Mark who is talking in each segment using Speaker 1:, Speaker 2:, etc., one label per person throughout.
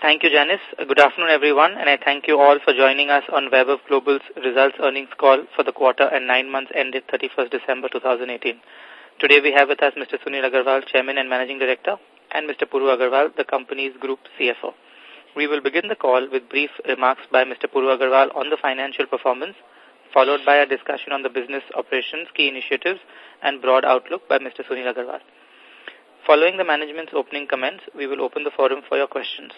Speaker 1: Thank you, Janice. Good afternoon, everyone, and I thank you all for joining us on Vaibhav Global's results earnings call for the quarter and nine months ended 31st December 2018. Today we have with us Mr. Sunil Agarwal, Chairman and Managing Director, and Mr. Puru Agarwal, the company's Group CFO. We will begin the call with brief remarks by Mr. Puru Agarwal on the financial performance, followed by a discussion on the business operations, key initiatives, and broad outlook by Mr. Sunil Agarwal. Following the management's opening comments, we will open the forum for your questions.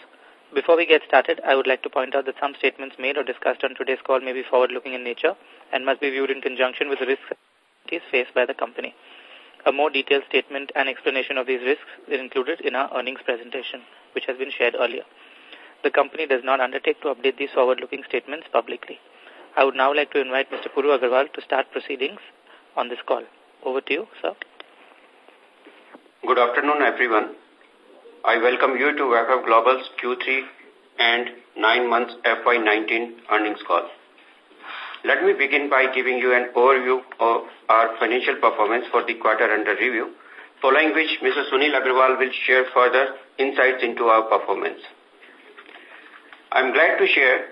Speaker 1: Before we get started, I would like to point out that some statements made or discussed on today's call may be forward-looking in nature and must be viewed in conjunction with the risks faced by the company. A more detailed statement and explanation of these risks is included in our earnings presentation, which has been shared earlier. The company does not undertake to update these forward-looking statements publicly. I would now like to invite Mr. Puru Agarwal to start proceedings on this call. Over to you,
Speaker 2: sir.
Speaker 3: Good afternoon, everyone. I welcome you to Vaibhav Global's Q3 and 9 months FY19 earnings call. Let me begin by giving you an overview of our financial performance for the quarter under review, following which Mr. Sunil Agrawal will share further insights into our performance. I'm glad to share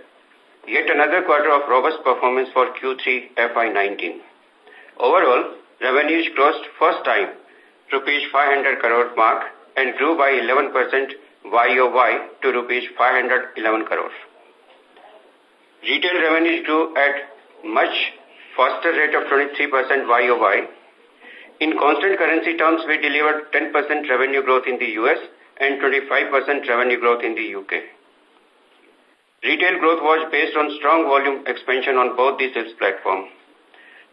Speaker 3: yet another quarter of robust performance for Q3 FY19. Overall, revenues crossed first time rupees 500 crore mark and grew by 11% YOY to rupees 511 crores. Retail revenues grew at much faster rate of 23% YOY. In constant currency terms, we delivered 10% revenue growth in the US and 25% revenue growth in the UK. Retail growth was based on strong volume expansion on both the sales platforms.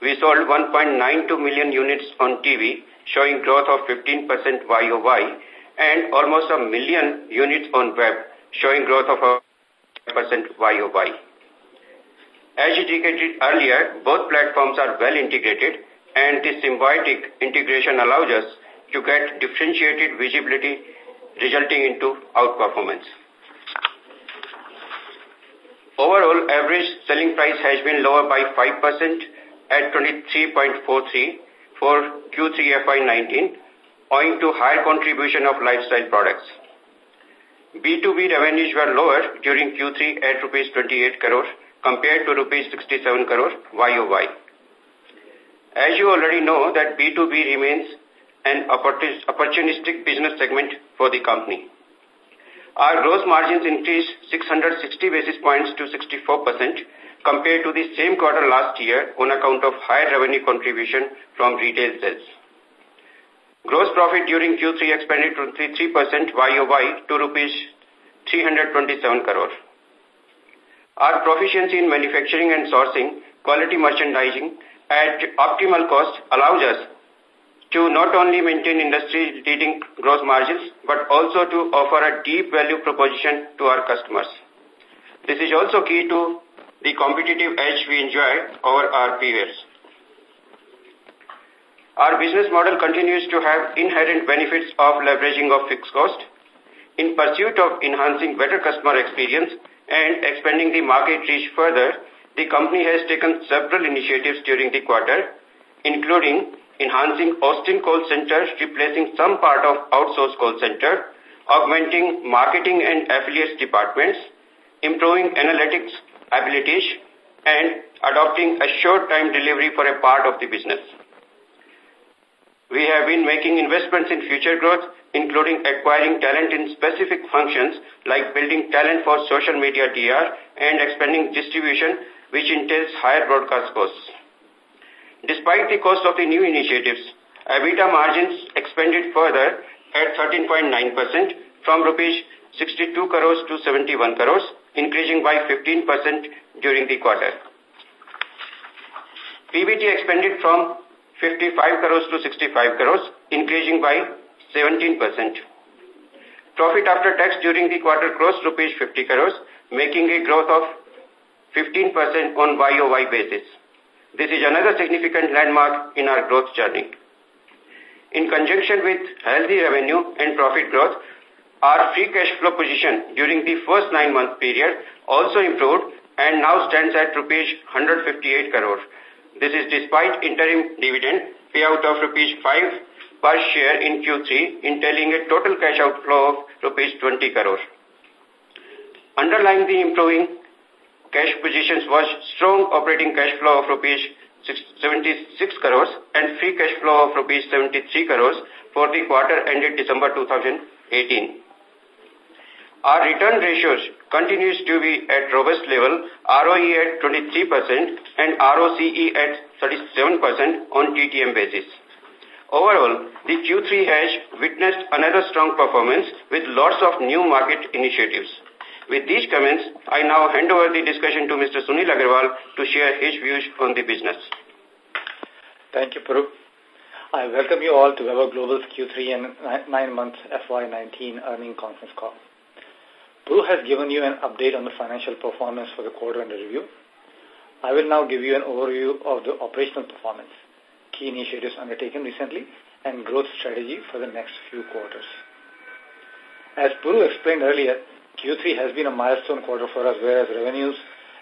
Speaker 3: We sold 1.92 million units on TV, showing growth of 15% YOY and almost a million units on web, showing growth of 5% YOY. As indicated earlier, both platforms are well integrated and this symbiotic integration allows us to get differentiated visibility resulting into outperformance. Overall, average selling price has been lower by 5% at 23.43 for Q3 FY19 owing to higher contribution of lifestyle products. B2B revenues were lower during Q3 at rupees 28 crore compared to rupees 67 crore YOY. As you already know that B2B remains an opportunistic business segment for the company. Our gross margins increased 660 basis points to 64% compared to the same quarter last year on account of higher revenue contribution from retail sales. Gross profit during Q3 expanded 23% YOY to rupees 327 crore. Our proficiency in manufacturing and sourcing, quality merchandising at optimal cost allows us to not only maintain industry-leading gross margins, but also to offer a deep value proposition to our customers. This is also key to the competitive edge we enjoy over our peers. Our business model continues to have inherent benefits of leveraging of fixed cost in pursuit of enhancing better customer experience and expanding the market reach further, the company has taken several initiatives during the quarter, including enhancing Austin call centers, replacing some part of outsourced call center, augmenting marketing and affiliates departments, improving analytics abilities, and adopting a short time delivery for a part of the business. We have been making investments in future growth, including acquiring talent in specific functions like building talent for social media DR and expanding distribution, which entails higher broadcast costs. Despite the cost of the new initiatives, EBITDA margins expanded further at 13.9% from rupees 62 crores to 71 crores, increasing by 15% during the quarter. PBT expanded from 55 crores to 65 crores, increasing by 17%. Profit after tax during the quarter crossed rupees 50 crores, making a growth of 15% on YOY basis. This is another significant landmark in our growth journey. In conjunction with healthy revenue and profit growth, our free cash flow position during the first nine-month period also improved and now stands at rupees 158 crores, this is despite interim dividend payout of rupees 5 per share in Q3, entailing a total cash outflow of rupees 20 crore. Underlying the improving cash positions was strong operating cash flow of rupees 76 crores and free cash flow of rupees 73 crores for the quarter ended December 2018. Our return ratios continues to be at robust level, ROE at 23% and ROCE at 37% on TTM basis. Overall, the Q3 has witnessed another strong performance with lots of new market initiatives. With these comments, I now hand over the discussion to Mr. Sunil Agarwal to share his views on the business. Thank you, Purup. I
Speaker 4: welcome you all to our Global's Q3 and 9 months FY19 earning conference call. Pru has given you an update on the financial performance for the quarter under review. I will now give you an overview of the operational performance, key initiatives undertaken recently, and growth strategy for the next few quarters. As Puru explained earlier, Q3 has been a milestone quarter for us whereas revenues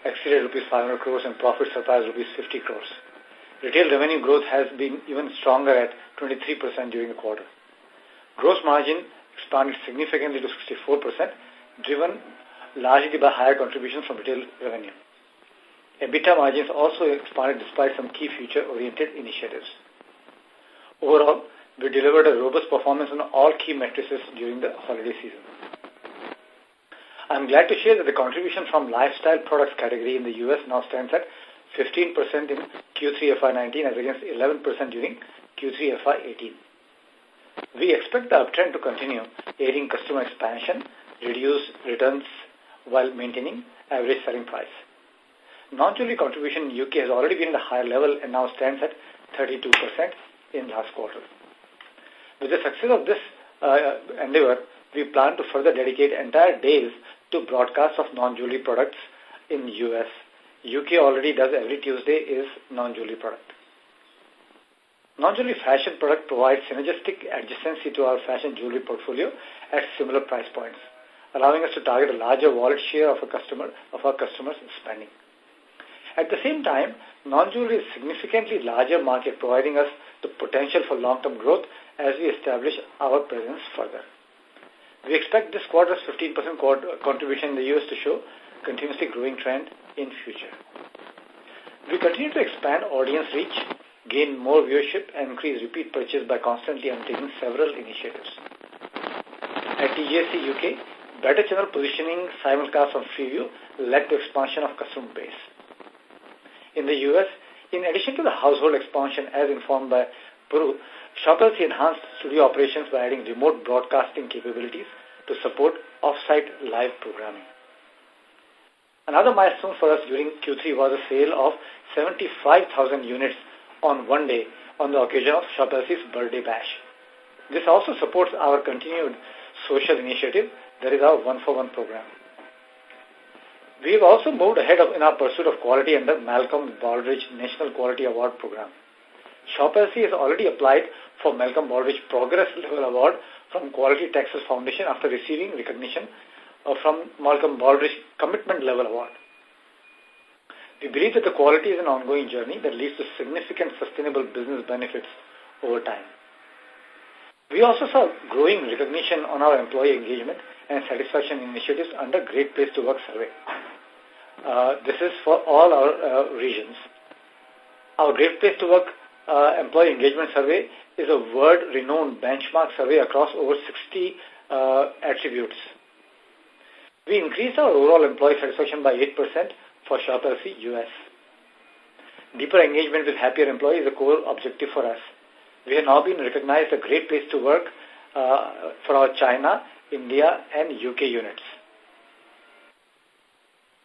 Speaker 4: exceeded rupees 500 crores and profits surpassed rupees 50 crores. Retail revenue growth has been even stronger at 23% during the quarter. Gross margin expanded significantly to 64% driven largely by higher contribution from retail revenue. EBITDA margins also expanded despite some key future-oriented initiatives. Overall, we delivered a robust performance on all key matrices during the holiday season. I'm glad to share that the contribution from lifestyle products category in the U.S. now stands at 15% in Q3 FY19 as against 11% during Q3 FY18. We expect the uptrend to continue, aiding customer expansion reduce returns while maintaining average selling price. Non-jewelry contribution in UK has already been at a higher level and now stands at 32% in last quarter. With the success of this uh, endeavor, we plan to further dedicate entire days to broadcasts of non-jewelry products in US. UK already does every Tuesday is non-jewelry product. Non-jewelry fashion product provides synergistic adjacency to our fashion jewelry portfolio at similar price points allowing us to target a larger wallet share of, a customer, of our customers' spending. At the same time, non-jewelry is significantly larger market, providing us the potential for long-term growth as we establish our presence further. We expect this quarter's 15% contribution in the U.S. to show continuously growing trend in future. We continue to expand audience reach, gain more viewership, and increase repeat purchase by constantly undertaking several initiatives. At TJC UK, better channel positioning, simulcast on Freeview led to expansion of customer base. In the U.S., in addition to the household expansion as informed by Puru, Shop LC enhanced studio operations by adding remote broadcasting capabilities to support off-site live programming. Another milestone for us during Q3 was a sale of 75,000 units on one day on the occasion of Shop LC's birthday bash. This also supports our continued social initiative that is our one-for-one program. We've also moved ahead of, in our pursuit of quality under Malcolm Baldrige National Quality Award Program. Shop LC has already applied for Malcolm Baldrige Progress Level Award from Quality Texas Foundation after receiving recognition uh, from Malcolm Baldrige Commitment Level Award. We believe that the quality is an ongoing journey that leads to significant sustainable business benefits over time. We also saw growing recognition on our employee engagement and satisfaction initiatives under Great Place to Work survey. Uh, this is for all our uh, regions. Our Great Place to Work uh, Employee Engagement Survey is a world-renowned benchmark survey across over 60 uh, attributes. We increased our overall employee satisfaction by 8% for Shop LC US. Deeper engagement with happier employees is a core objective for us. We have now been recognized a great place to work uh, for our China, India and UK units.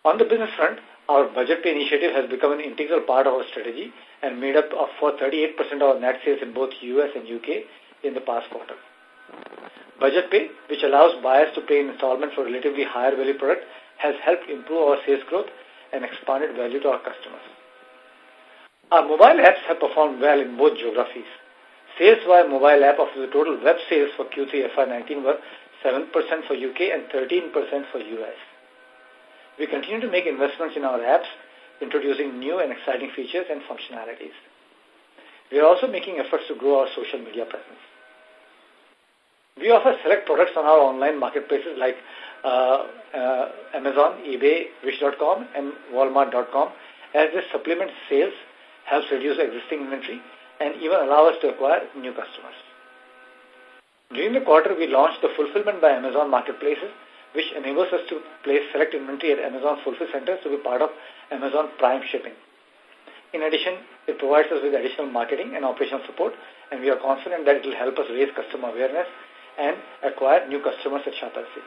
Speaker 4: On the business front, our budget pay initiative has become an integral part of our strategy and made up of for 38% of our net sales in both US and UK in the past quarter. Budget pay, which allows buyers to pay in installments for relatively higher value product, has helped improve our sales growth and expanded value to our customers. Our mobile apps have performed well in both geographies. Sales via mobile app of the total web sales for Q3 FY19 were 7% for UK and 13% for US. We continue to make investments in our apps, introducing new and exciting features and functionalities. We are also making efforts to grow our social media presence. We offer select products on our online marketplaces like uh, uh, Amazon, eBay, Wish.com, and Walmart.com as this supplement sales, helps reduce existing inventory, and even allow us to acquire new customers. During the quarter, we launched the Fulfillment by Amazon Marketplaces, which enables us to place select inventory at Amazon Fulfill Centers to be part of Amazon Prime Shipping. In addition, it provides us with additional marketing and operational support, and we are confident that it will help us raise customer awareness and acquire new customers at Shop LC.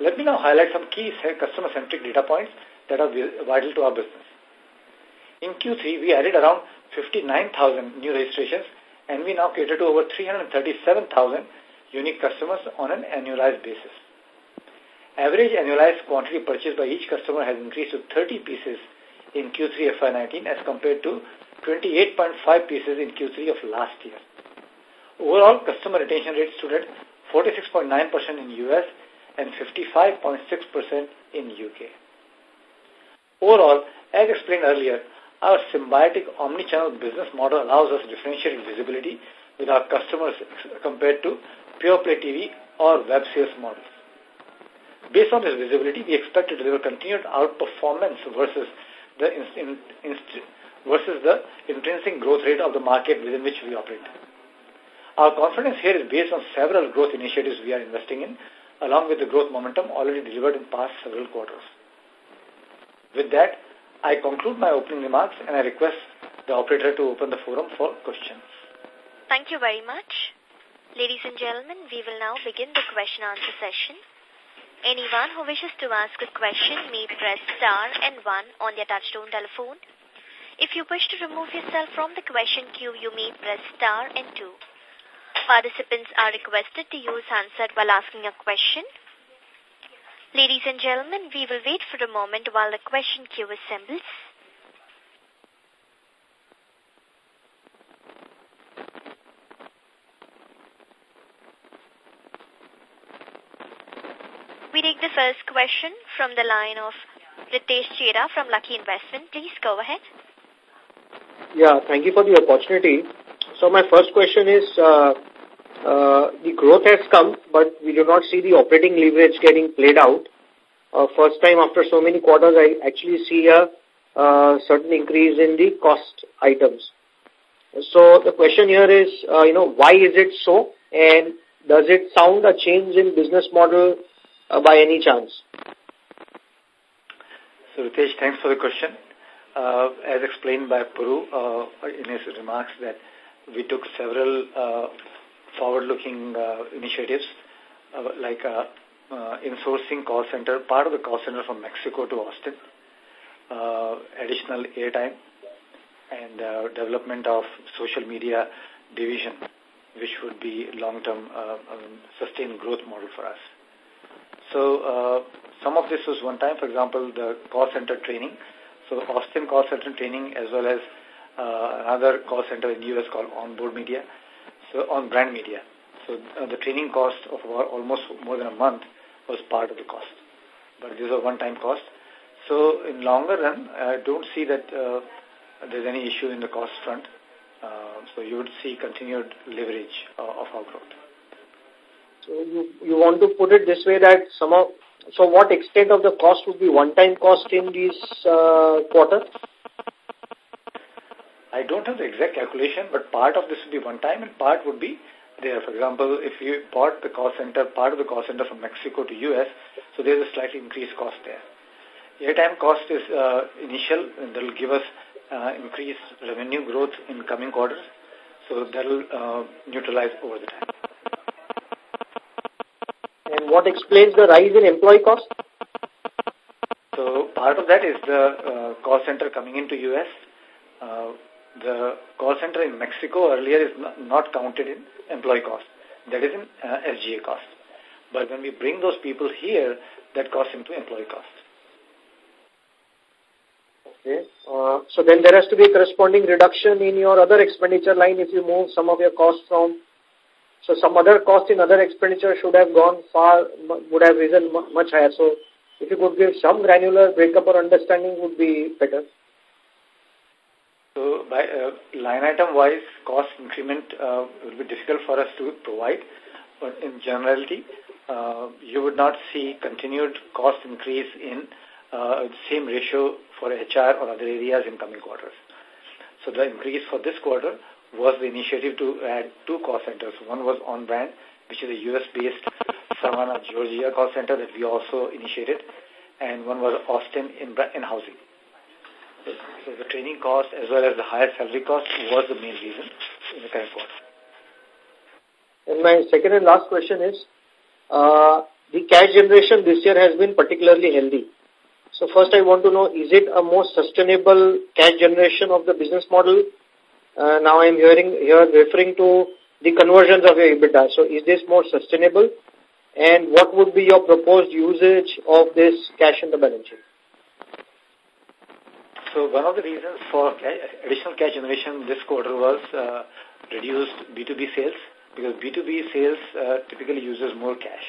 Speaker 4: Let me now highlight some key customer-centric data points that are vital to our business. In Q3, we added around 59,000 new registrations and we now cater to over 337,000 unique customers on an annualized basis. Average annualized quantity purchased by each customer has increased to 30 pieces in Q3 FY19 as compared to 28.5 pieces in Q3 of last year. Overall, customer retention rate stood at 46.9% in US and 55.6% in UK. Overall, as explained earlier, our symbiotic omnichannel business model allows us differentiated visibility with our customers compared to pure play TV or web sales models. Based on this visibility, we expect to deliver continued outperformance versus the, in, in, versus the intrinsic growth rate of the market within which we operate. Our confidence here is based on several growth initiatives we are investing in, along with the growth momentum already delivered in past several quarters. With that, I conclude my opening remarks and I request the operator to open the forum for questions.
Speaker 5: Thank you very much. Ladies and gentlemen, we will now begin the question answer session. Anyone who wishes to ask a question may press star and one on their touchtone telephone. If you wish to remove yourself from the question queue, you may press star and two. Participants are requested to use handset while asking a question. Ladies and gentlemen, we will wait for a moment while the question queue assembles. We take the first question from the line of Ritesh Chera from Lucky Investment. Please go ahead.
Speaker 6: Yeah, thank you for the opportunity. So my first question is, uh, uh, the growth has come, but we do not see the operating leverage getting played out. Uh, first time after so many quarters, I actually see a uh, certain increase in the cost items. So the question here is, uh, you know, why is it so? And does it sound a change in business model
Speaker 4: uh, by any chance? So Ritesh, thanks for the question. Uh, as explained by Puru uh, in his remarks that we took several uh, forward-looking uh, initiatives uh, like uh, insourcing call center, part of the call center from Mexico to Austin, additional airtime, and development of social media division, which would be long-term um, sustained growth model for us. So some of this was one time, for example, the call center training. So Austin call center training as well as uh, another call center in the U.S. called Onboard Media, so on brand media. So uh, the training cost of almost more than a month was part of the cost. But this is a one-time cost. So in longer run, I don't see that uh, there's any issue in the cost front. Uh, so you would see continued leverage uh, of our growth.
Speaker 6: So you, you want to put it this way that some of, so what extent of the cost would be one-time cost in this uh,
Speaker 4: quarter? I don't have the exact calculation, but part of this would be one time and part would be there. For example, if you bought the cost center, part of the cost center from Mexico to U.S., so there's a slightly increased cost there. Airtime cost is uh, initial and that will give us uh, increased revenue growth in coming quarters. So that will uh, neutralize over the time. And what explains
Speaker 6: the rise in employee cost?
Speaker 4: So part of that is the uh, cost center coming into U.S. Uh, the call center in Mexico earlier is not counted in employee cost. That is in uh, SGA cost. But when we bring those people here, that costs into employee cost. Okay. Uh,
Speaker 6: so then there has to be a corresponding reduction in your other expenditure line if you move some of your costs from. So some other cost in other expenditure should have gone far, would have risen much higher. So if you could give some granular breakup or understanding would be better.
Speaker 4: So by uh, line item wise cost increment uh, will be difficult for us to provide, but in generality, uh, you would not see continued cost increase in uh, same ratio for HR or other areas in coming quarters. So the increase for this quarter was the initiative to add two call centers. One was on-brand, which is a U.S.-based Savannah, Georgia call center that we also initiated, and one was Austin in, in housing. So the training cost as well as the higher salary cost was the main reason in the current quarter.
Speaker 6: And my second and last question is,
Speaker 4: uh, the cash
Speaker 6: generation this year has been particularly healthy. So first I want to know, is it a more sustainable cash generation of the business model? Uh, now I'm hearing here referring to the conversions of your EBITDA. So is this more sustainable? And what would be your proposed usage of this cash in the balance sheet?
Speaker 4: So one of the reasons for additional cash generation this quarter was uh, reduced B2B sales because B2B sales uh, typically uses more cash.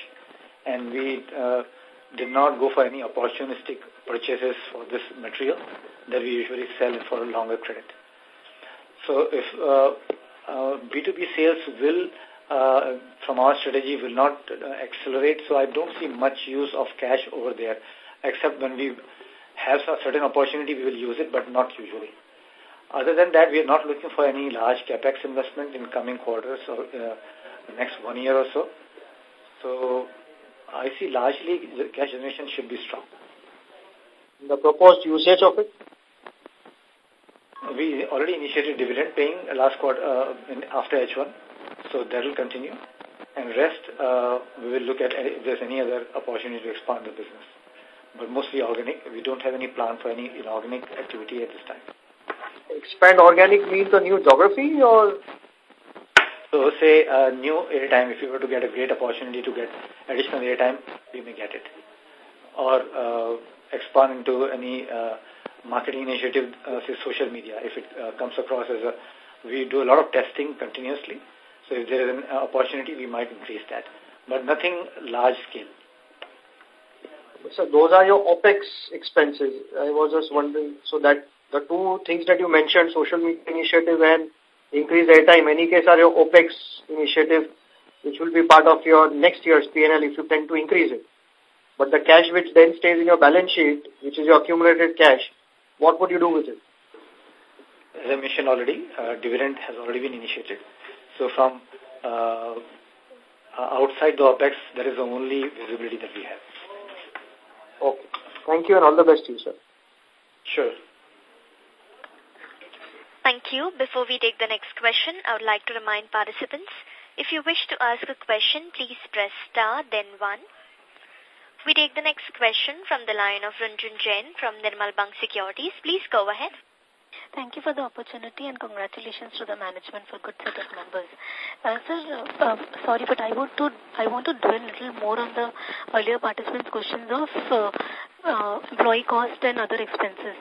Speaker 4: And we uh, did not go for any opportunistic purchases for this material that we usually sell for a longer credit. So if uh, uh, B2B sales will, uh, from our strategy, will not accelerate, so I don't see much use of cash over there, except when we have a certain opportunity, we will use it, but not usually. Other than that, we are not looking for any large capex investment in coming quarters or uh, next one year or so. So I see largely cash generation should be strong. The proposed usage of it? We already initiated dividend paying last quarter uh, in, after H1, so that will continue. And rest, uh, we will look at uh, if there's any other opportunity to expand the business but mostly organic. We don't have any plan for any inorganic activity at this time. Expand organic means a new geography or? So say a new airtime, if you were to get a great opportunity to get additional airtime, we may get it. Or uh, expand into any uh, marketing initiative, uh, say social media, if it uh, comes across as a, we do a lot of testing continuously. So if there is an uh, opportunity, we might increase that. But nothing large scale. So those are your OPEX expenses. I was just wondering, so
Speaker 6: that the two things that you mentioned, social media initiative and increased airtime, any case are your OPEX initiative, which will be part of your next year's PNL if you tend to increase it. But the cash which then stays in your balance sheet, which is your accumulated cash, what would you
Speaker 4: do with it? As I mentioned already, uh, dividend has already been initiated. So from uh, outside the OPEX, that is the only visibility that we have. Okay. Thank you and all the best to you, sir. Sure.
Speaker 5: Thank you. Before we take the next question, I would like to remind participants, if you wish to ask a question, please press star, then one. We take the next question from the line of Runjun Jain from Nirmal Bang Securities. Please go ahead.
Speaker 2: Thank you for the opportunity and congratulations to the management for good set of numbers. Uh, sir, uh, uh sorry, but I want to I want to drill a little more on the earlier participants' questions of uh, uh, employee cost and other expenses.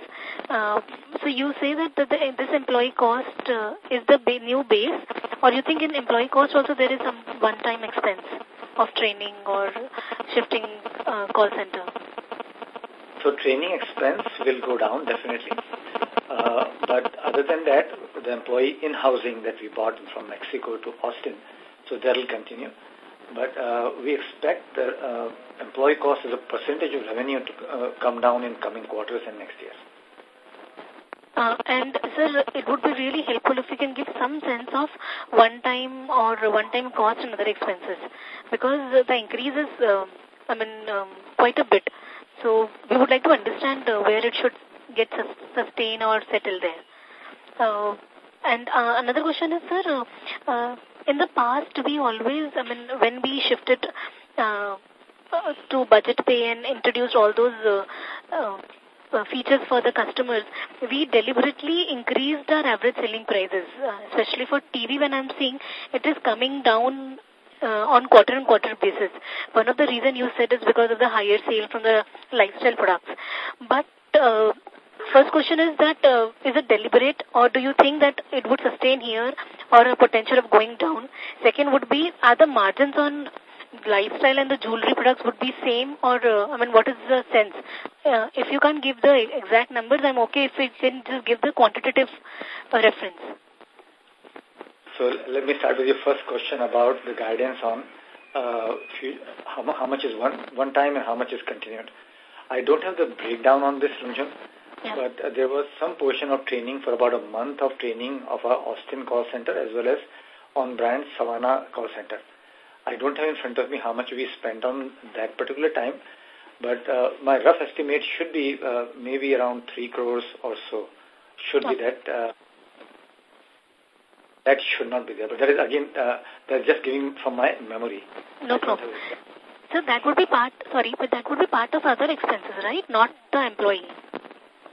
Speaker 2: Uh, so you say that the, the, this employee cost uh, is the ba new base, or you think in employee cost also there is some one-time expense of training or shifting uh, call center?
Speaker 4: So training expense will go down definitely. Uh, but other than that, the employee in housing that we bought from Mexico to Austin, so that will continue. But uh, we expect the uh, employee cost as a percentage of revenue to uh, come down in coming quarters and next year.
Speaker 2: Uh, and sir, it would be really helpful if you can give some sense of one-time or one-time cost and other expenses, because the increase is, uh, I mean, um, quite a bit. So we would like to understand uh, where it should get sustain or settle there. So, and uh, another question is, sir, uh, uh in the past we always, I mean, when we shifted uh, uh to budget pay and introduced all those uh, uh, uh, features for the customers, we deliberately increased our average selling prices, uh, especially for TV when I'm seeing it is coming down uh, on quarter and quarter basis. One of the reason you said is because of the higher sale from the lifestyle products. But first question is that is uh, is it deliberate or do you think that it would sustain here or a potential of going down? Second would be, are the margins on lifestyle and the jewelry products would be same or, uh, I mean, what is the sense? Uh, if you can't give the exact numbers, I'm okay if you can just give the quantitative reference.
Speaker 4: So let me start with your first question about the guidance on how, how much is one, one time and how much is continued. I don't have the breakdown on this, Ranjan. Yeah. But uh, there was some portion of training for about a month of training of our Austin call center as well as on brand Savannah call center. I don't have in front of me how much we spent on that particular time, but uh, my rough estimate should be uh, maybe around 3 crores or so. Should be that. Uh, that should not be there, but that is again, uh, that's just giving from my memory.
Speaker 2: No problem. So that would be part, sorry, but that would be part of other expenses, right? Not the employee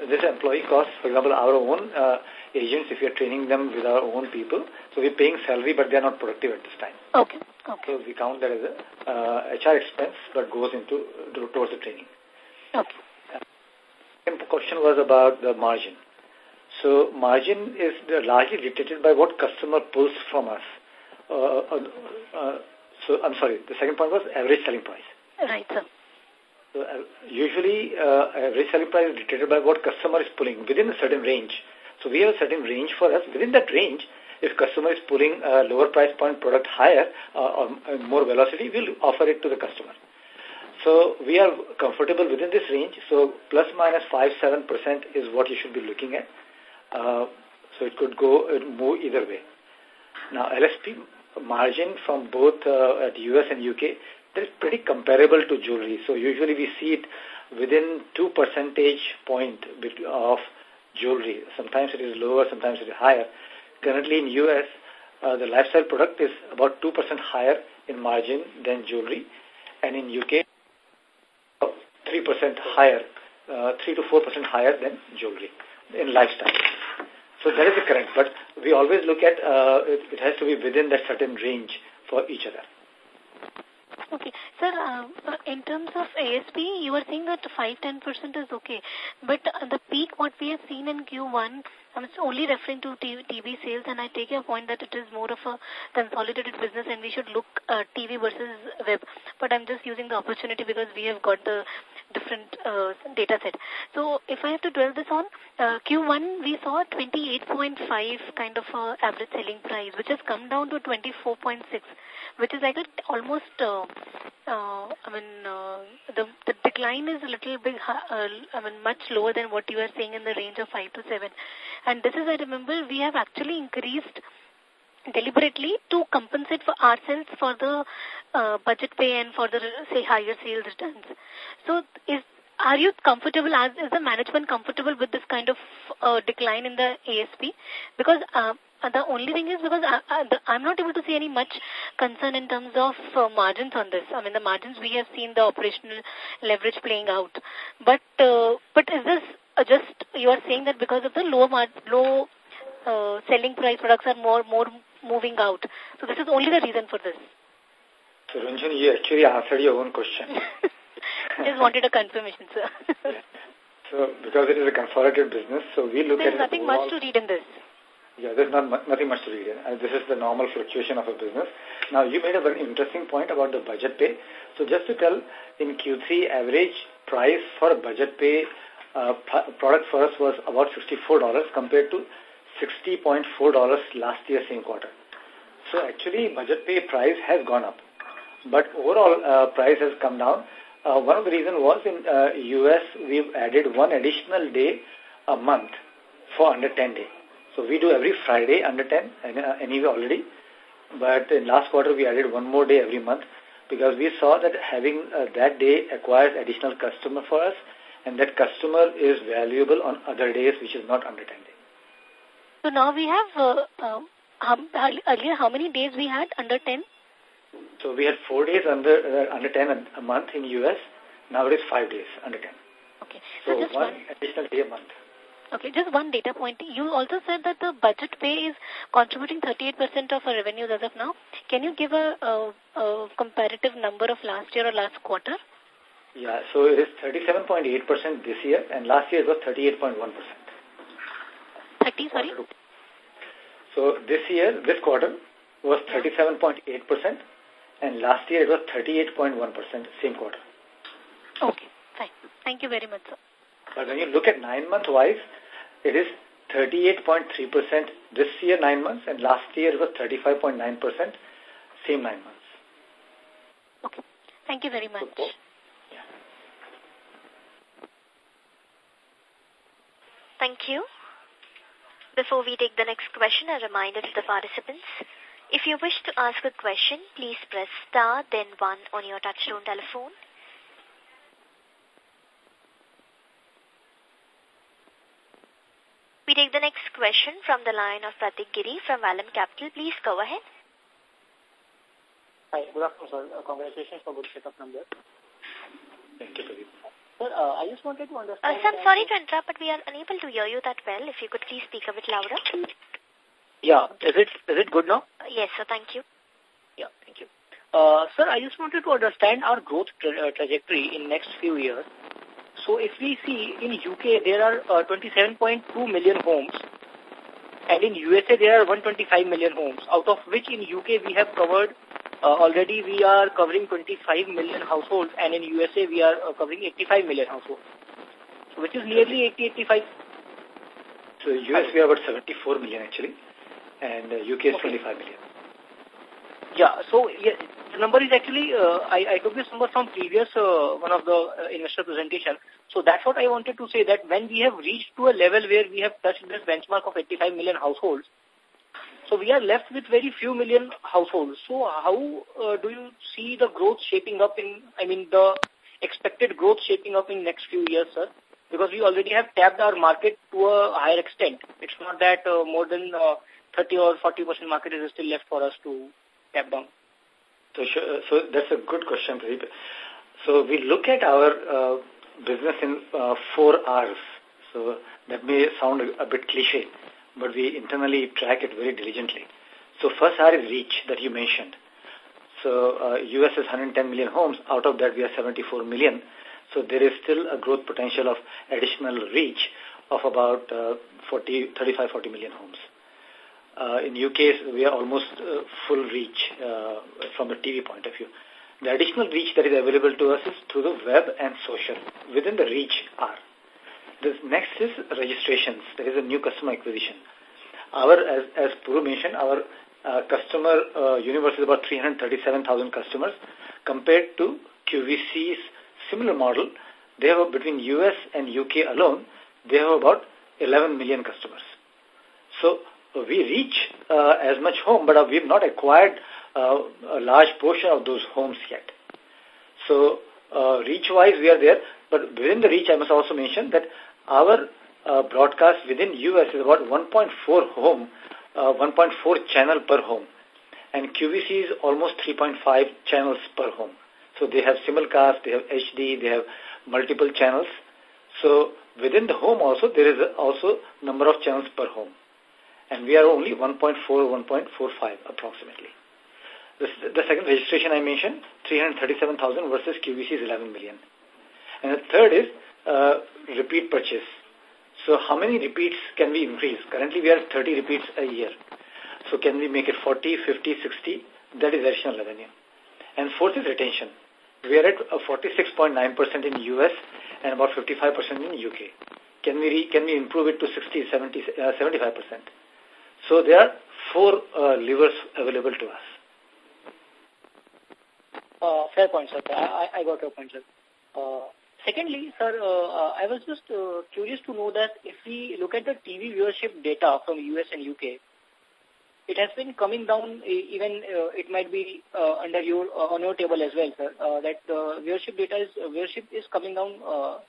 Speaker 4: this employee costs, for example, our own uh, agents, if you're training them with our own people, so we're paying salary, but they're not productive at this time. Okay. okay. So we count that as a uh, HR expense, but goes into towards the training. Okay. Uh, second question was about the margin. So margin is largely dictated by what customer pulls from us. Uh, uh, uh, so I'm sorry, the second point was average selling price. Right, sir. So, uh, usually, uh, average selling price is dictated by what customer is pulling within a certain range. So, we have a certain range for us. Within that range, if customer is pulling a lower price point product higher uh, or more velocity, we'll offer it to the customer. So, we are comfortable within this range. So, plus minus 5-7% is what you should be looking at. Uh, so, it could go it uh, move either way. Now, LSP margin from both uh, at US and UK that is pretty comparable to jewelry. So usually we see it within 2 percentage point of jewelry. Sometimes it is lower, sometimes it is higher. Currently in U.S., uh, the lifestyle product is about 2% higher in margin than jewelry. And in U.K., 3% higher, uh, 3 to 4% higher than jewelry in lifestyle. So that is the current. But we always look at uh, it, it has to be within that certain range for each other.
Speaker 2: Okay. Sir, uh, uh, in terms of ASP, you were saying that 5-10% is okay. But uh, the peak what we have seen in Q1 I'm only referring to TV sales, and I take your point that it is more of a consolidated business and we should look uh, TV versus web. But I'm just using the opportunity because we have got the different uh, data set. So if I have to dwell this on, uh, Q1 we saw 28.5 kind of uh, average selling price, which has come down to 24.6, which is like a, almost, uh, uh, I mean, uh, the, the decline is a little bit, uh, I mean, much lower than what you are saying in the range of 5 to 7. And this is, I remember, we have actually increased deliberately to compensate for ourselves for the uh, budget pay and for the, say, higher sales returns. So is are you comfortable, as, is the management comfortable with this kind of uh, decline in the ASP? Because uh, the only thing is because I, am not able to see any much concern in terms of margins on this. I mean, the margins we have seen the operational leverage playing out. But but is this uh, just you are saying that because of the low low uh, selling price products are more more moving out. So this is only the reason for this.
Speaker 4: So Ranjan, you actually answered your own question.
Speaker 2: just wanted a confirmation, sir.
Speaker 4: So because it is a consolidated business, so we look there at There is nothing much to read in this. Yeah, there's not nothing much to read in. Uh, this is the normal fluctuation of a business. Now, you made a very interesting point about the budget pay. So just to tell, in Q3, average price for budget pay uh, product for us was about $64 compared to $60.4 last year same quarter. So actually budget pay price has gone up, but overall uh, price has come down. Uh, one of the reasons was in uh, US we've added one additional day a month for under 10 day. So we do every Friday under 10 and, uh, anyway already. But in last quarter we added one more day every month because we saw that having uh, that day acquires additional customer for us and that customer is valuable on other days which is not under 10 days.
Speaker 2: So now we have, uh, um, how, earlier how many days we had under 10?
Speaker 4: So we had four days under uh, under 10 a month in U.S. Now it is five days under 10. Okay. So, so just one, one additional day a month.
Speaker 2: Okay, just one data point. You also said that the budget pay is contributing 38% of our revenues as of now. Can you give a, a, a comparative number of last year or last quarter?
Speaker 4: Yeah, so it is 37.8% this year, and last year it was 38.1%. 30, sorry? So this year, this quarter, was 37.8%, and last year it was 38.1%, same quarter.
Speaker 2: Okay, fine. Thank you very much, sir.
Speaker 4: But when you look at nine-month-wise, it is 38.3% this year, nine months, and last year it was 35.9%, same nine months.
Speaker 2: Okay, thank you very much.
Speaker 5: So, Thank you. Before we take the next question, a reminder to the participants. If you wish to ask a question, please press star then one on your touchtone telephone. We take the next question from the line of Pratik Giri from Vallum Capital. Please go ahead.
Speaker 1: Hi, good afternoon, sir. Uh, congratulations for good set of numbers. Thank you.
Speaker 5: Sir, uh, I just wanted to understand... Uh, sir, I'm sorry to interrupt, but we are unable to hear you that well. If you could please speak a bit louder.
Speaker 1: Yeah. Is it is it good now?
Speaker 5: Uh, yes, sir. Thank you.
Speaker 1: Yeah, thank you. Uh, sir, I just wanted to understand our growth tra uh, trajectory in next few years. So if we see in UK, there are uh, 27.2 million homes and in USA, there are 125 million homes, out of which in UK we have covered uh, already we are covering 25 million households and in USA we
Speaker 4: are uh, covering 85 million households, which is nearly 80-85. So US we are about 74 million actually and uh, UK is okay. 25 million.
Speaker 1: Yeah, so yeah, the number is actually, uh, I, I took this number from previous uh, one of the uh, investor presentation. So that's what I wanted to say that when we have reached to a level where we have touched this benchmark of 85 million households, so we are left with very few million households. So how uh, do you see the growth shaping up in, I mean, the expected growth shaping up in next few years, sir? Because we already have tapped our market to a higher extent. It's not that uh, more than uh, 30 or 40% market is still left for us to
Speaker 4: tap down. So, so that's a good question, Pradeep. So we look at our business in four R's. So that may sound a bit cliche, but we internally track it very diligently. So first R is reach that you mentioned. So uh, US is 110 million homes. Out of that, we are 74 million. So there is still a growth potential of additional reach of about uh, 40, 35, 40 million homes. Uh, in UK, we are almost uh, full reach uh, from the TV point of view. The additional reach that is available to us is through the web and social within the reach R. The next is registrations. There is a new customer acquisition. Our, as, as Puru mentioned, our uh, customer uh, universe is about 337,000 customers compared to QVC's similar model. They have between US and UK alone, they have about 11 million customers. So we reach uh, as much home, but uh, we've not acquired uh, a large portion of those homes yet. So uh, reach-wise, we are there. But within the reach, I must also mention that our uh, broadcast within US is about 1.4 home, uh, 1.4 channel per home. And QVC is almost 3.5 channels per home. So they have simulcast, they have HD, they have multiple channels. So within the home also, there is also number of channels per home. And we are only 1.4, 1.45 approximately. The, the second registration I mentioned, 337,000 versus is 11 million. And the third is uh, repeat purchase. So how many repeats can we increase? Currently we are 30 repeats a year. So can we make it 40, 50, 60? That is additional revenue. And fourth is retention. We are at 46.9% in US and about 55% in UK. Can we, re, can we improve it to 60, 70, uh, 75%? So there are four uh, levers available to us.
Speaker 1: Uh, fair point, sir. I, I got your point, sir. Uh, Secondly, sir, uh, uh, I was just uh, curious to know that if we look at the TV viewership data from US and UK, it has been coming down even it might be under your on your table as well sir that the viewership data is viewership is coming down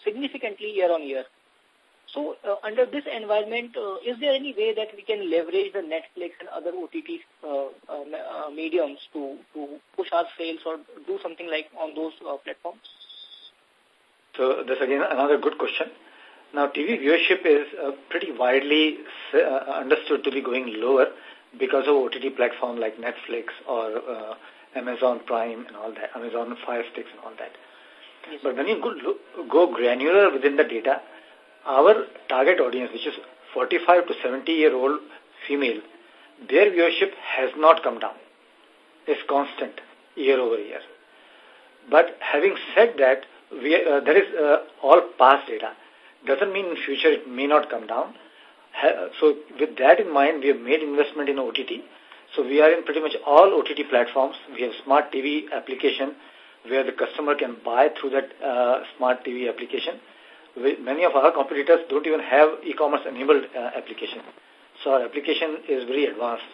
Speaker 1: significantly year on year so under this environment is there any way that we can leverage the netflix and other ott uh, uh, mediums to to push our sales or do something like on those platforms
Speaker 4: so that's again another good question. Now TV viewership is uh, pretty widely uh, understood to be going lower because of OTT platform like Netflix or uh, Amazon Prime and all that, Amazon Fire Sticks and all that. Yes. But when you go, go granular within the data, our target audience, which is 45 to 70 year old female, their viewership has not come down. It's constant year over year. But having said that, we, uh, that is uh, all past data. Doesn't mean in future it may not come down. so with that in mind, we have made investment in OTT. So we are in pretty much all OTT platforms. We have smart TV application where the customer can buy through that uh, smart TV application. We, many of our competitors don't even have e-commerce enabled uh, application. So our application is very advanced.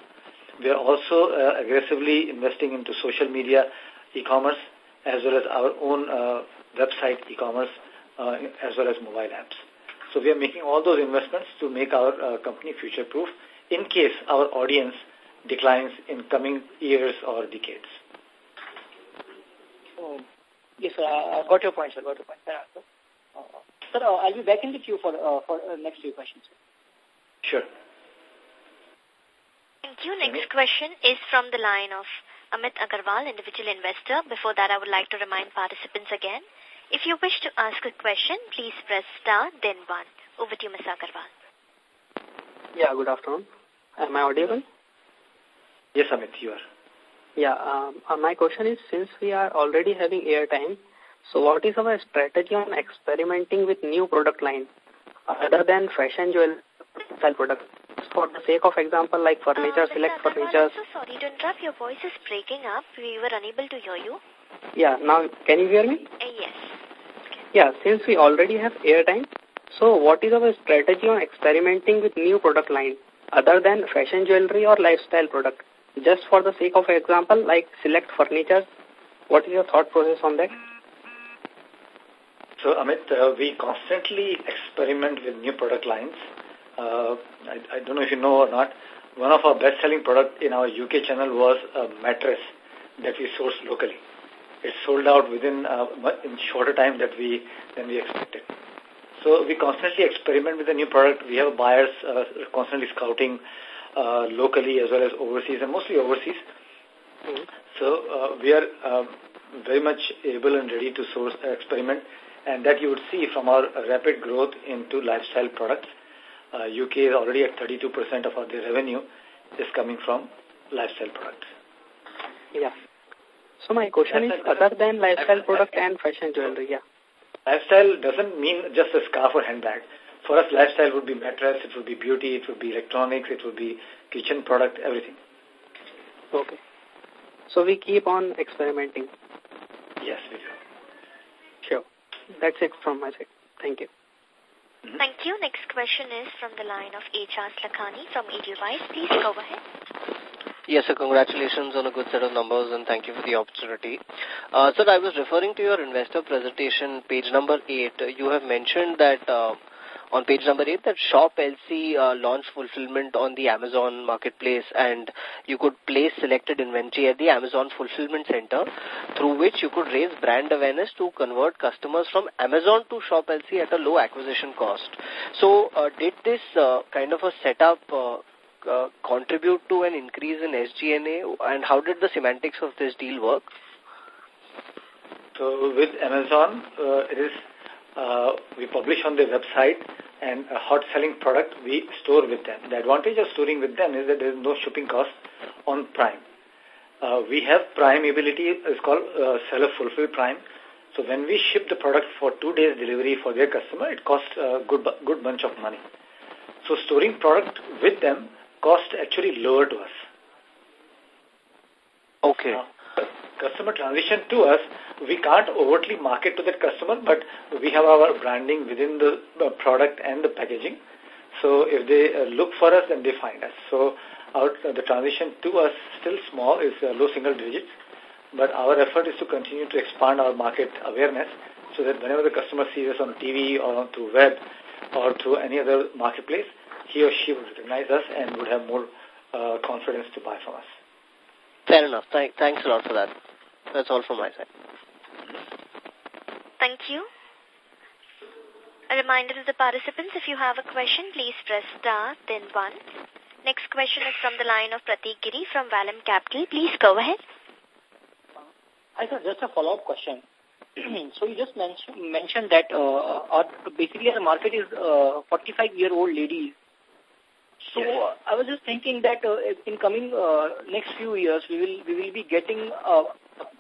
Speaker 4: We are also uh, aggressively investing into social media, e-commerce, as well as our own uh, website, e-commerce, uh, as well as mobile apps. So we are making all those investments to make our uh, company future-proof in case our audience declines in coming years or decades.
Speaker 1: Oh, yes, sir. I got your point, sir. Got your point. Sir, uh, I'll be back in the queue for for uh, next few questions.
Speaker 4: Sure.
Speaker 5: Thank you. Next question is from the line of Amit Agarwal, individual investor. Before that, I would like to remind participants again if you wish to ask a question, please press star, then one. Over to you, Ms. Agarwal.
Speaker 4: Yeah, good afternoon. Am I audible? Yes, Amit, you are.
Speaker 6: Yeah, um, uh, my question is, since we are already having airtime, so what is our strategy on experimenting with new product line other than fashion jewel style products? For the sake of example, like uh, furniture, select furniture. I'm so
Speaker 5: sorry to interrupt. Your voice is breaking up. We were unable to hear you.
Speaker 6: Yeah, now can you hear me? Uh, yes. Yeah, since we already have airtime, so what is our strategy on experimenting with new product line other than fashion jewelry or lifestyle product? Just for the sake of example,
Speaker 4: like select furniture, what is your thought process on that? So, Amit, uh, we constantly experiment with new product lines. Uh, I, I don't know if you know or not, one of our best-selling product in our UK channel was a mattress that we sourced locally. It sold out within uh, in shorter time that we than we expected. So we constantly experiment with the new product. We have buyers uh, constantly scouting uh, locally as well as overseas and mostly overseas. Mm -hmm. So uh, we are uh, very much able and ready to source uh, experiment and that you would see from our rapid growth into lifestyle products. Uh, UK is already at 32% of our revenue is coming from lifestyle products. Yeah.
Speaker 6: So my question is, other than
Speaker 4: lifestyle product and fashion jewelry, yeah. Lifestyle doesn't mean just a scarf or handbag. For us, lifestyle would be mattress, it would be beauty, it would be electronics, it would be kitchen product, everything. Okay.
Speaker 6: So we keep on experimenting.
Speaker 4: Yes, we do. Sure.
Speaker 6: That's it from my side. Thank you. Mm
Speaker 5: -hmm. Thank you. Next question is from the line of H.R. Lakhani from Edelweiss. Please go ahead.
Speaker 6: Yes, sir. Congratulations on a good
Speaker 1: set of numbers and thank you for the opportunity. So, uh, sir, I was referring to your investor presentation, page number 8. You have mentioned that uh, on page number 8 that Shop LC uh, launched fulfillment on the Amazon marketplace and you could place selected inventory at the Amazon fulfillment center through which you could raise brand awareness to convert customers from Amazon to Shop LC at a low acquisition cost. So did this kind of a setup uh, contribute to an increase in SG&A and how did the
Speaker 4: semantics of this deal work? So with Amazon, uh, it is, uh, we publish on their website and a hot selling product we store with them. The advantage of storing with them is that there is no shipping cost on Prime. Uh, we have Prime ability, it's called uh, Seller Fulfill Prime. So when we ship the product for two days delivery for their customer, it costs a good, good bunch of money. So storing product with them cost actually lower to us. Okay. Now, customer transition to us, we can't overtly market to that customer, but we have our branding within the product and the packaging. So if they uh, look for us, then they find us. So our, the transition to us still small is uh, low single digits, but our effort is to continue to expand our market awareness so that whenever the customer sees us on TV or on through web or through any other marketplace, he or she would recognize us and would have more uh, confidence to buy from us. Fair enough. Thank, thanks a lot for that. That's all from my side.
Speaker 5: Thank you. A reminder to the participants, if you have a question, please press star, then one. Next question is from the line of Pratik Giri from Valum Capital. Please go ahead.
Speaker 1: I thought just a follow-up question. so you just mentioned, mentioned that our, uh, uh, basically the market is 45-year-old ladies so yes. I was just thinking that uh, in coming uh, next few years, we will we will be getting uh,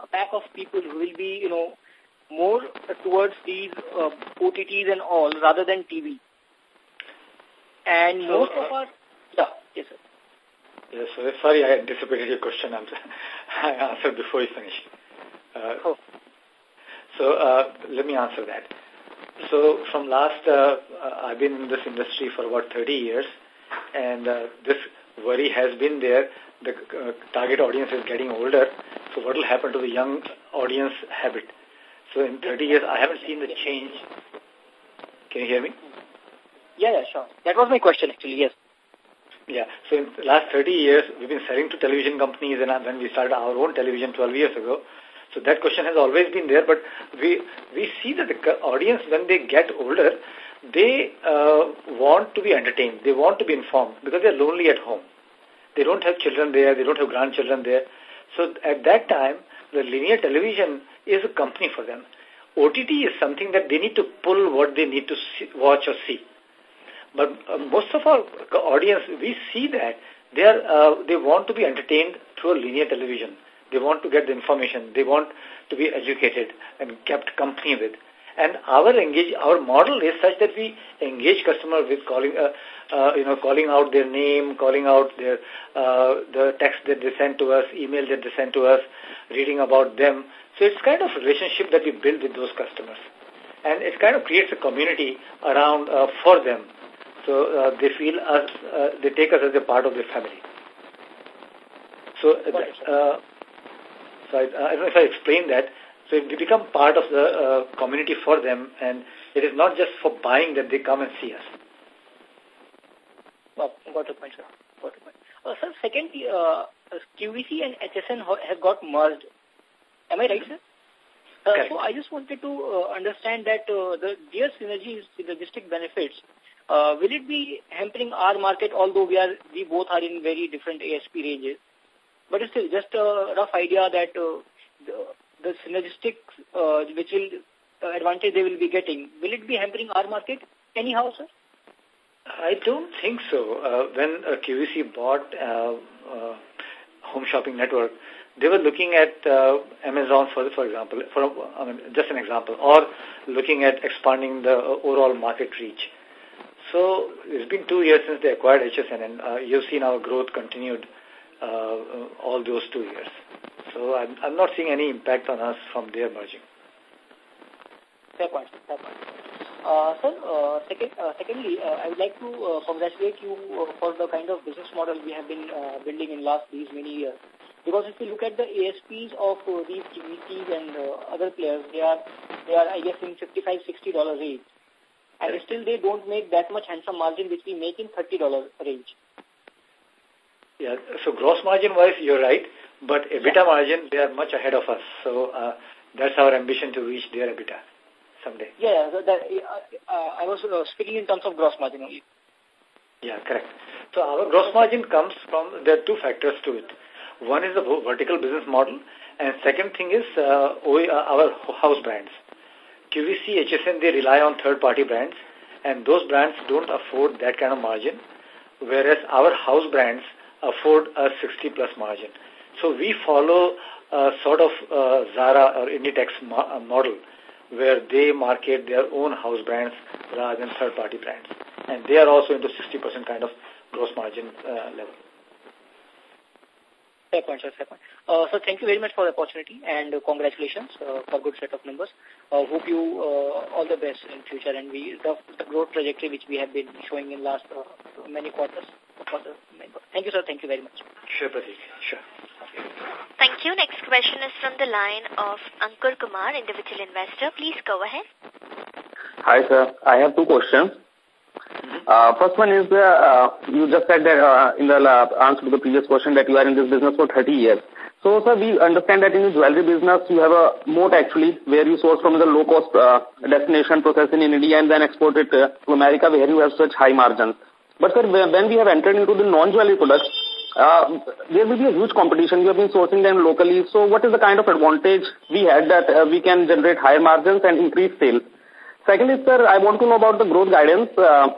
Speaker 1: a pack of people who will be you know more towards these uh, OTTs and all rather than TV. And so, most of uh, our
Speaker 4: yeah yes sir. Yes, sir. sorry, I anticipated your question. I'm, I answered before you finished. Uh, oh. So let me answer that. So from last, I've been in this industry for about 30 years and uh, this worry has been there. The uh, target audience is getting older, so what will happen to the young audience habit? So in 30 years, I haven't seen the change. Can you hear me? Yeah, yeah, sure. That was my question, actually, yes. Yeah, so in the last 30 years, we've been selling to television companies and uh, when we started our own television 12 years ago. So that question has always been there, but we, we see that the audience, when they get older, they uh, want to be entertained. They want to be informed because they are lonely at home. They don't have children there. They don't have grandchildren there. So at that time, the linear television is a company for them. OTT is something that they need to pull what they need to see, watch or see. But uh, most of our audience, we see that they are uh, they want to be entertained through linear television. They want to get the information. They want to be educated and kept company with. And our engage, our model is such that we engage customer with calling, uh, uh, you know, calling out their name, calling out their, uh, the text that they send to us, email that they send to us, reading about them. So it's kind of relationship that we build with those customers. And it kind of creates a community around uh, for them. So uh, they feel us, uh, they take us as a part of their family. So, uh, uh so I, I don't know if I explained that, so we become part of the uh, community for them, and it is not just for buying that they come and see us.
Speaker 1: Well, got point, sir. Got point. Uh, sir, second, uh, QVC and HSN have got merged. Am I right, sir? Uh, Correct. so I just wanted to uh, understand that uh, the dear synergies, the logistic benefits, uh, will it be hampering our market, although we are we both are in very different ASP ranges? But still, just a rough idea that uh, the, the synergistic uh, which will uh, advantage they will be getting, will it be hampering our market anyhow, sir?
Speaker 4: I don't think so. Uh, when QVC bought uh, uh, Home Shopping Network, they were looking at uh, Amazon, for, for example, for I mean, just an example, or looking at expanding the overall market reach. So it's been two years since they acquired HSN, and uh, you've seen our growth continued uh, all those two years. So I'm, I'm not seeing any impact on us from their merging. Fair point. Fair point.
Speaker 1: Uh, sir, uh, second, uh, secondly, uh, I would like to uh, congratulate you uh, for the kind of business model we have been uh, building in last these many years. Because if you look at the ASPs of uh, these GVTs and uh, other players, they are, they are I guess, in $55, $60 range. And still they don't make that much handsome margin which we make in $30
Speaker 4: range. Yeah, so gross margin-wise, you're right. But EBITDA yeah. margin, they are much ahead of us. So uh, that's our ambition to reach their EBITDA someday.
Speaker 1: Yeah, that, uh, uh, I was uh, speaking in terms of gross margin only.
Speaker 4: Yeah, correct. So our gross margin comes from, there are two factors to it. One is the vertical business model, and second thing is uh, uh our house brands. QVC, HSN, they rely on third-party brands, and those brands don't afford that kind of margin, whereas our house brands afford a 60-plus margin. So we follow sort of uh, Zara or Inditex uh, model where they market their own house brands rather than third-party brands. And they are also into 60% kind of gross margin uh, level. Fair point, sir. Fair point.
Speaker 1: so thank you very much for the opportunity and congratulations for good set of numbers. hope you all the best in future and we the, the growth trajectory which we have been showing in last many quarters. Thank you, sir. Thank you very much. Sure, Pratik. Sure.
Speaker 5: Thank you. Next question is from the line of Ankur Kumar, individual investor. Please go ahead.
Speaker 6: Hi, sir. I have two questions. Mm-hmm. Uh, first one is, uh, you just said that uh, in the answer to the previous question that you are in this business for 30 years. So, sir, we understand that in the jewelry business, you have a moat actually, where you source from the low-cost uh, destination processing in India and then export it uh, to America, where you have such high margins. But, sir, when we have entered into the non-jewelry products, uh, there will be a huge competition. We have been sourcing them locally. So what is the kind of advantage we had that uh, we can generate higher margins and increase sales? Secondly, sir, I want to know about the growth guidance uh,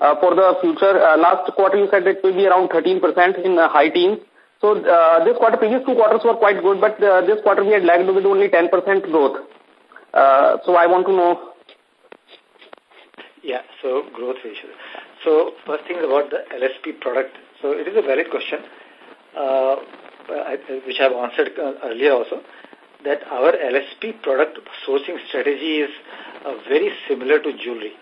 Speaker 6: uh, for the future. Uh, last quarter, you said it will be around 13% in uh, high teens. So uh, this quarter, previous two quarters were quite good, but uh, this quarter we had lagged with only 10% growth. Uh, so I want to know.
Speaker 4: Yeah, so growth ratio. So first thing about the LSP product, so it is a valid question, uh, which I have answered uh, earlier also, that our LSP product sourcing strategy is uh, very similar to jewelry.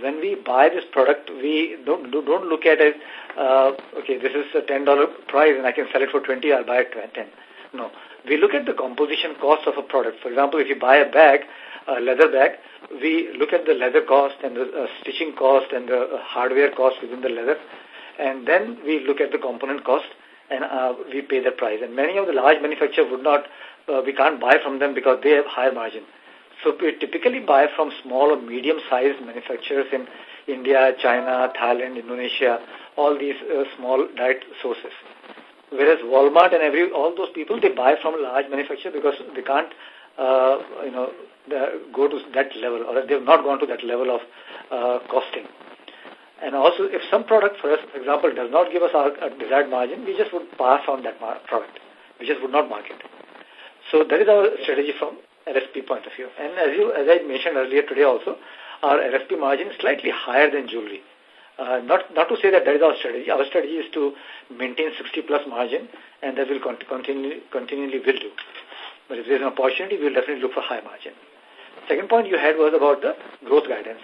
Speaker 4: When we buy this product, we don't, don't look at it, uh, okay, this is a $10 price and I can sell it for 20 I'll buy it for 10 No. We look at the composition cost of a product. For example, if you buy a bag, a leather bag, we look at the leather cost and the uh, stitching cost and the uh, hardware cost within the leather and then we look at the component cost and uh, we pay that price. And many of the large manufacturers would not, uh, we can't buy from them because they have higher margin. So we typically buy from small or medium-sized manufacturers in India, China, Thailand, Indonesia, all these uh, small direct sources. Whereas Walmart and every all those people, they buy from large manufacturers because they can't, you know, go to that level or they've not gone to that level of costing. And also, if some product, for, example, does not give us our desired margin, we just would pass on that product. We just would not market. So that is our strategy from RSP point of view. And as you, as I mentioned earlier today also, our RSP margin is slightly higher than jewelry. Uh, not, not to say that that is our strategy. Our strategy is to maintain 60 plus margin and that will continue, continually will do. But if there is an opportunity, we will definitely look for high margin. Second point you had was about the growth guidance.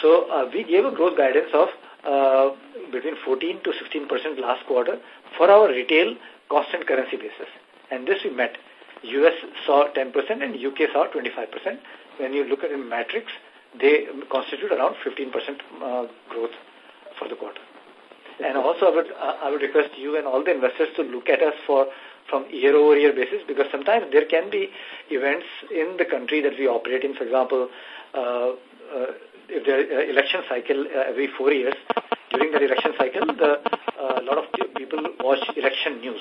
Speaker 4: So uh, we gave a growth guidance of uh, between 14 to 16 percent last quarter for our retail constant currency basis. And this we met. US saw 10 percent and UK saw 25 percent. When you look at the matrix, they constitute around 15 percent uh, growth for the quarter. And also, I would, uh, I would request you and all the investors to look at us for from year-over-year -year basis because sometimes there can be events in the country that we operate in. For example, uh, uh, if the uh, election cycle uh, every four years, during the election cycle, uh, a lot of people watch election news.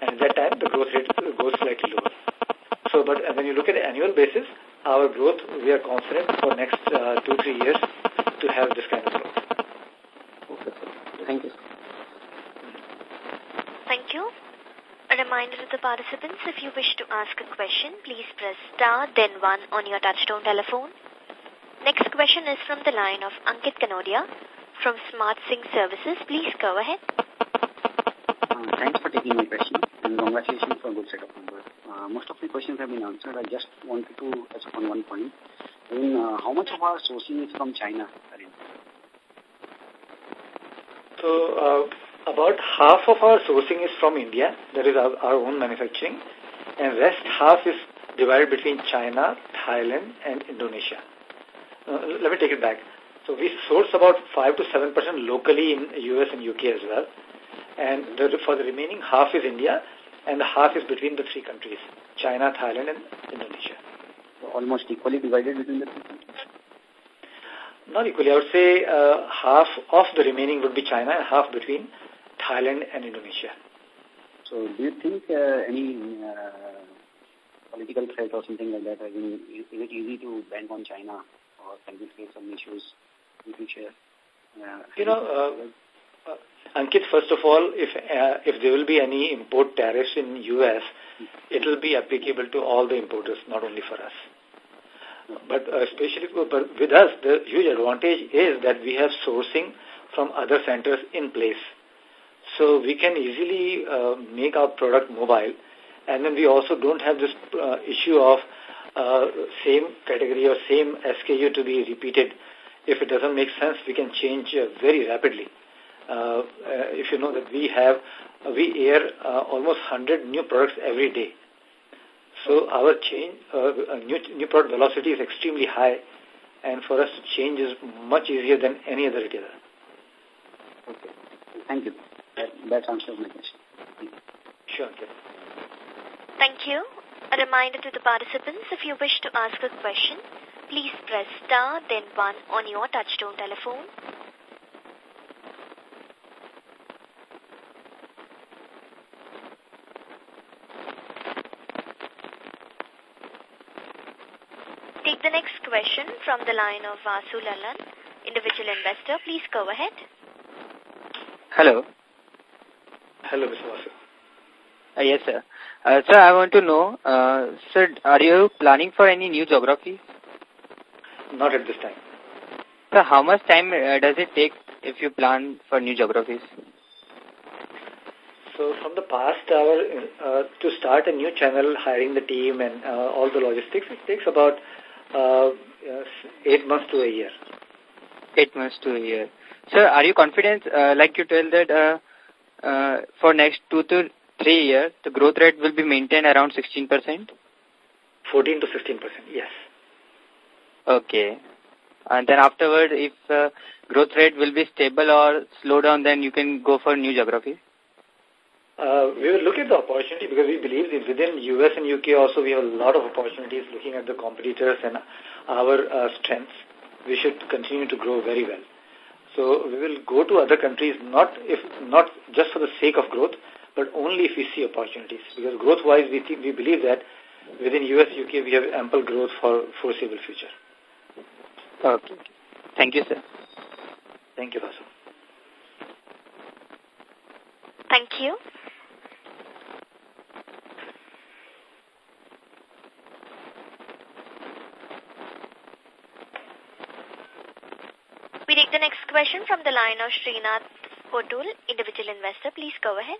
Speaker 4: And at that time, the growth rate goes slightly lower. So, but when you look at annual basis, our growth, we are confident for next uh, two, three years to have this kind of growth. Okay. Thank you.
Speaker 5: Thank you. A reminder to the participants, if you wish to ask a question, please press star, then one on your touchtone telephone question is from the line of Ankit Kanodia from Smart Sync Services. Please go ahead.
Speaker 4: Um, thanks for taking my question and congratulations for a good set of
Speaker 6: numbers. Uh, most of the questions have been answered. I just wanted to touch upon one point. In uh, how
Speaker 4: much of our sourcing is from China So, uh, about half of our sourcing is from India, that is our, our own manufacturing, and rest half is divided between China, Thailand, and Indonesia. Uh, let me take it back. So we source about 5 to 7% locally in US and UK as well. And the, for the remaining half is India and the half is between the three countries, China, Thailand and Indonesia.
Speaker 1: So almost equally divided between the three countries?
Speaker 4: Not equally. I would say uh, half of the remaining would be China and half between Thailand and Indonesia.
Speaker 6: So do you think uh, any
Speaker 1: uh, political threat or something like that, I mean, is it easy to bank on China
Speaker 4: or can we face some issues with the share? Uh, you know, uh, uh, Ankit, first of all, if uh, if there will be any import tariffs in U.S., mm-hmm. it will be applicable to all the importers, not only for us. But uh, especially but with us, the huge advantage is that we have sourcing from other centers in place. So we can easily uh, make our product mobile. And then we also don't have this uh, issue of same category or same SKU to be repeated. If it doesn't make sense, we can change uh, very rapidly. Uh, uh if you know that we have, uh, we air uh, almost 100 new products every day. So our change, new, new product velocity is extremely high and for us to change is much easier than any other retailer. Okay. Thank you. That, that answers my question. Sure. Okay.
Speaker 5: Thank you. A reminder to the participants, if you wish to ask a question, please press star then 1 on your touchtone telephone. Take the next question from the line of Vasu Lalan, individual investor. Please go ahead.
Speaker 1: Hello.
Speaker 4: Hello, Mr. Vasu.
Speaker 1: Uh, yes, sir. Uh, sir, I want to know, uh, sir, are you planning for any new geography? Not at this time. Sir, how much time uh, does it take if you plan for new geographies?
Speaker 4: So from the past, our, uh, to start a new channel, hiring the team and uh, all the logistics, it takes about uh, uh, eight months to a year. Eight months to a year. Sir, are you confident, uh, like you told
Speaker 1: that, uh, uh, for next two to three years, the growth rate will be maintained around 16%? 14 to 16%, yes. Okay. And then afterward, if uh, growth rate will be stable or slow down, then you can go for new geography?
Speaker 4: Uh, we will look at the opportunity because we believe that within US and UK also we have a lot of opportunities looking at the competitors and our uh, strengths. We should continue to grow very well. So we will go to other countries not if not just for the sake of growth, but only if we see opportunities. Because growth-wise, we, think, we believe that within US, UK, we have ample growth for foreseeable future. Okay. Thank you, sir. Thank you, Vasu.
Speaker 5: Thank you. We take the next question from the line of Srinath Potul, individual investor. Please go ahead.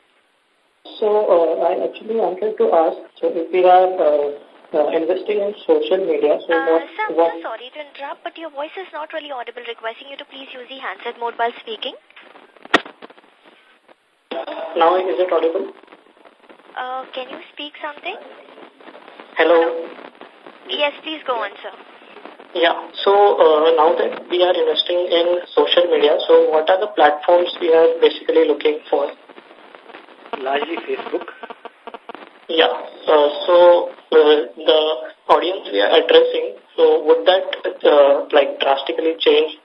Speaker 6: So uh, I actually wanted to ask, so if we are... Uh, uh investing in social media. So uh, what, sir, what
Speaker 5: sorry to interrupt, but your voice is not really audible. Requesting you to please use the handset mode while speaking.
Speaker 6: Now is it audible?
Speaker 5: Uh, can you speak something? Hello. Hello. Yes, please go on, sir.
Speaker 6: Yeah, so uh, now that we are investing in social media, so what are the platforms we are basically looking for? largely Facebook? Yeah, uh, so uh, the audience we are addressing, so would that uh, like drastically change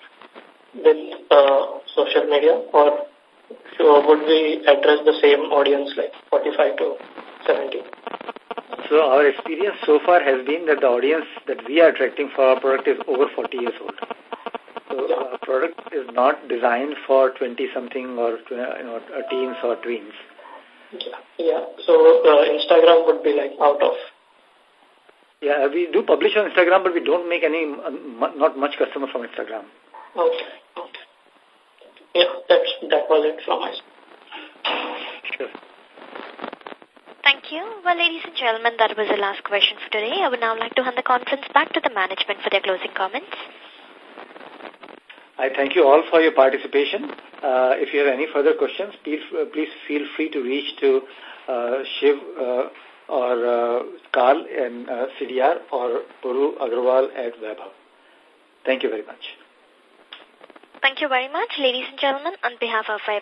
Speaker 4: with uh, social media or so would we address the same audience like 45 to 70? So our experience so far has been that the audience that we are attracting for our product is over 40 years old. So yeah. our product is not designed for 20-something or you know, teens or tweens. Yeah, so uh, Instagram would be like out of. Yeah, we do publish on Instagram, but we don't make any, uh, not much customer from Instagram. Okay. okay. Yeah, that's, that was it from us. Sure.
Speaker 5: Thank you. Well, ladies and gentlemen, that was the last question for today. I would now like to hand the conference back to the management for their closing comments.
Speaker 4: I thank you all for your participation. Uh, if you have any further questions, please, uh, please feel free to reach to uh, Shiv uh, or uh, Carl and uh, CDR or Puru Agrawal at Webhub. Thank you very much.
Speaker 5: Thank you very much, ladies and gentlemen. On behalf of Webhub,